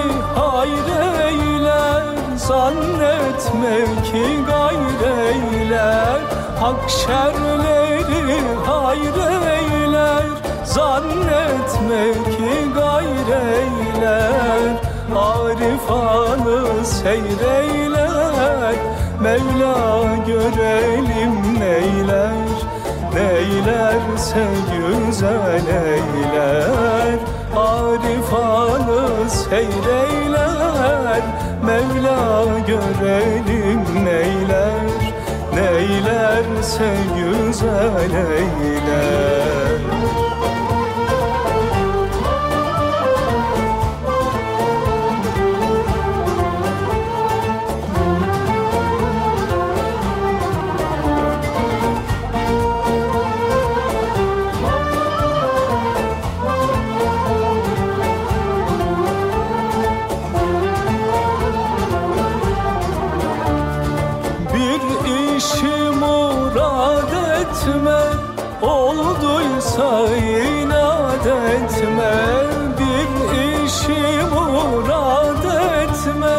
şerleri hayreyler Zannetme ki gayreyler Hak şerleri hayreyler Zannetme ki gayreyler Arifanı seyreyler Mevla görelim neyler. Neylerse güzel eyler Neylerse güzel eyler Olduysa inat etme Bir işi murad etme.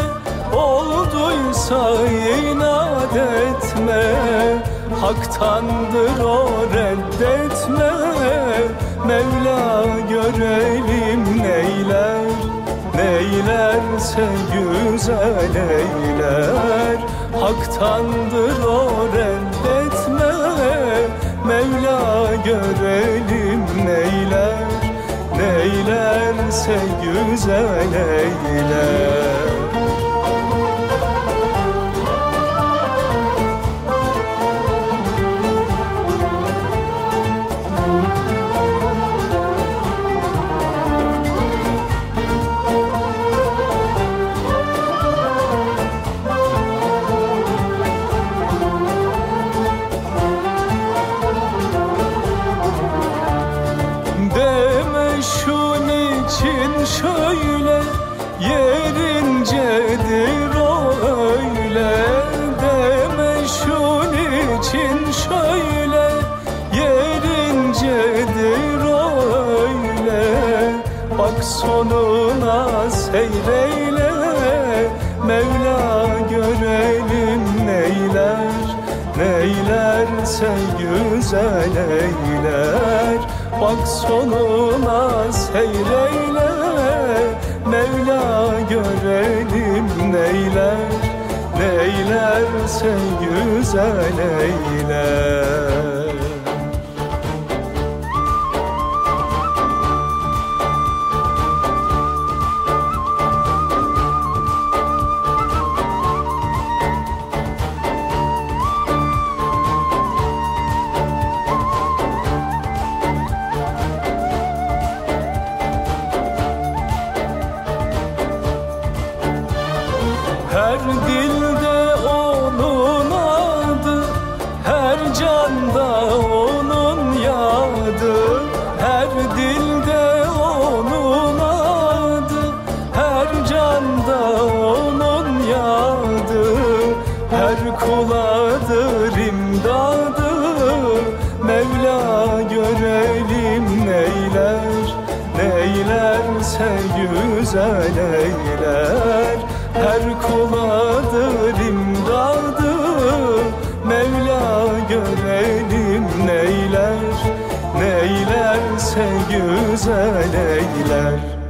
Olduysa inat etme Haktandır o reddetme. Mevla görelim neyler Neylerse güzel eyler. Haktandır o güzel eyler şöyle Yerincedir o öyle. Deme şun için şöyle Yerincedir o öyle. Bak sonuna seyreyle Mevla görelim neyler Neylerse güzel eyler. Bak sonuna seyreyle Mevla görelim neyler Neylerse güzel eyler Her kuladır imdadı Mevla görelim neyler Neylerse güzel eyler. Her kuladır imdadı Mevla görelim neyler Neylerse güzel eyler